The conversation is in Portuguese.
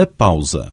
a pausa.